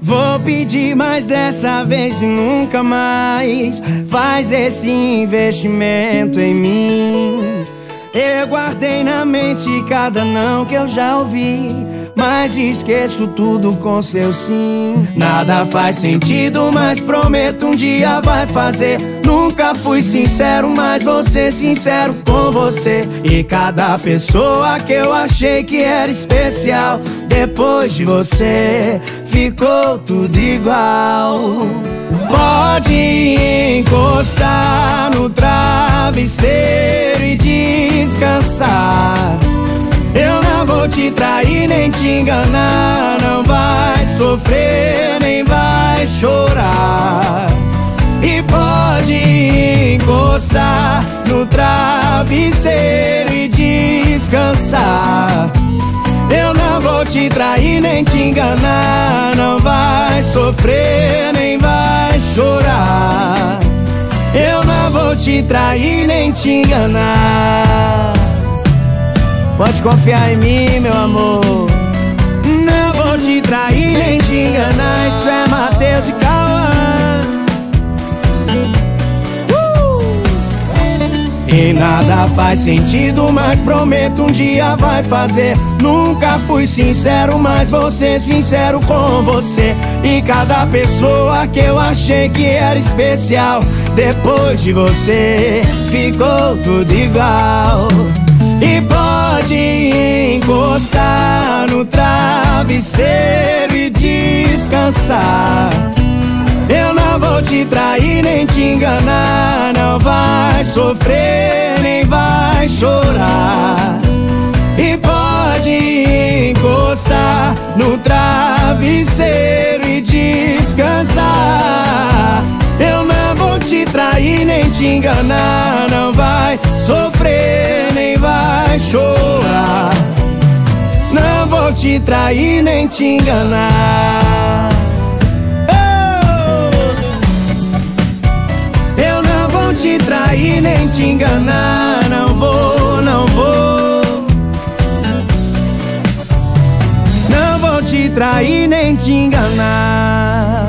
Vou pedir mais dessa vez e nunca mais. Faz esse investimento em mim. Eu guardei na mente cada não que eu já ouvi mas esqueço tudo com seu sim. Nada faz sentido, mas prometo um dia vai fazer. Nunca fui sincero, mas vou ser sincero com você. E cada pessoa que eu achei que era especial, depois de você, ficou tudo igual. Pode encostar no travesseiro e te trair nem te enganar. Não vai sofrer nem vai chorar. E pode encostar no travesseiro e descansar. Eu não vou te trair nem te enganar. Não vai sofrer nem vai chorar. Eu não vou te trair nem te enganar. Pode confiar em mim, meu amor. Não vou te trair nem te enganar. Isso é Matheus e Cauã. Uh! E nada faz sentido, mas prometo um dia vai fazer. Nunca fui sincero, mas vou ser sincero com você. E cada pessoa que eu achei que era especial, depois de você, ficou tudo igual. E travesseiro e descansar. Eu não vou te trair nem te enganar. Não vai sofrer nem vai chorar. E pode encostar no travesseiro e descansar. Eu não vou te trair nem te enganar. Não vai sofrer nem vai chorar. Te trair nem te enganar. Oh! Eu não vou te trair nem te enganar. Não vou, não vou. Não vou te trair nem te enganar.